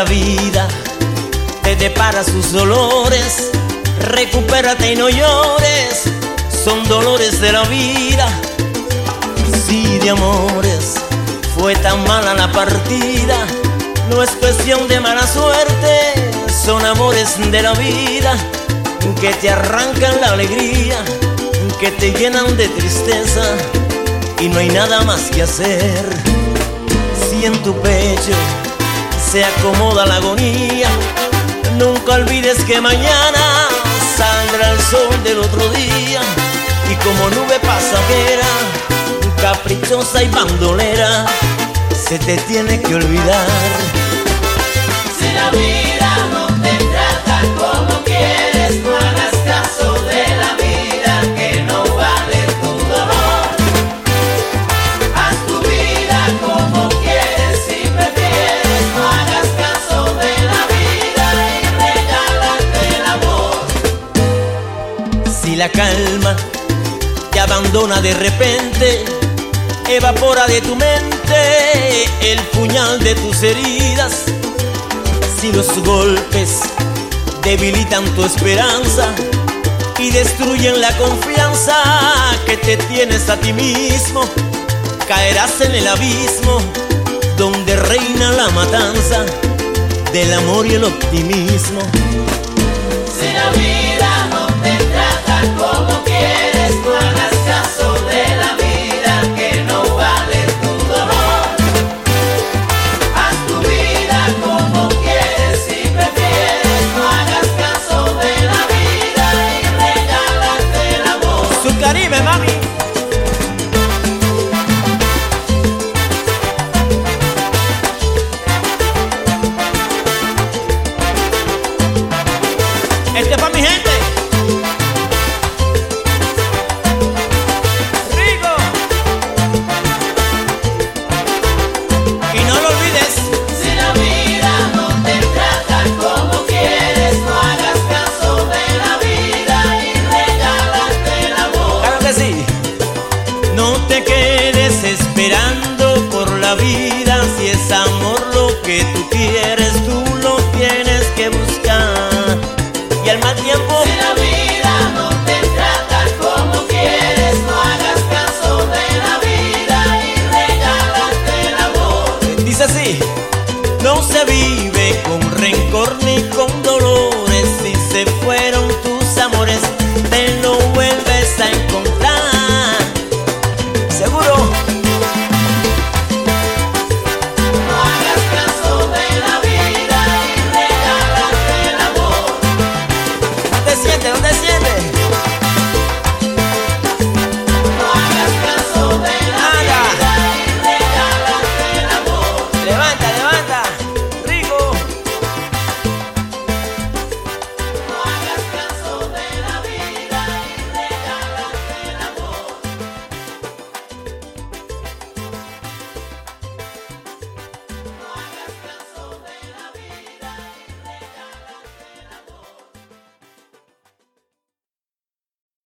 la vida te depara sus dolores, recupérate y no llores, son dolores de la vida. Sí, de amores, fue tan mala la partida, no es cuestión de mala suerte, son amores de la vida que te arrancan la alegría, que te llenan de tristeza y no hay nada más que hacer. Si en tu pecho se acomoda la agonía, nunca olvides que mañana saldrá el sol del otro día y como nube pasajera, caprichosa y bandolera, se te tiene que olvidar. La calma te abandona de repente, evapora de tu mente el puñal de tus heridas. Si los golpes debilitan tu esperanza y destruyen la confianza que te tienes a ti mismo, caerás en el abismo donde reina la matanza del amor y el optimismo. ni con dolor.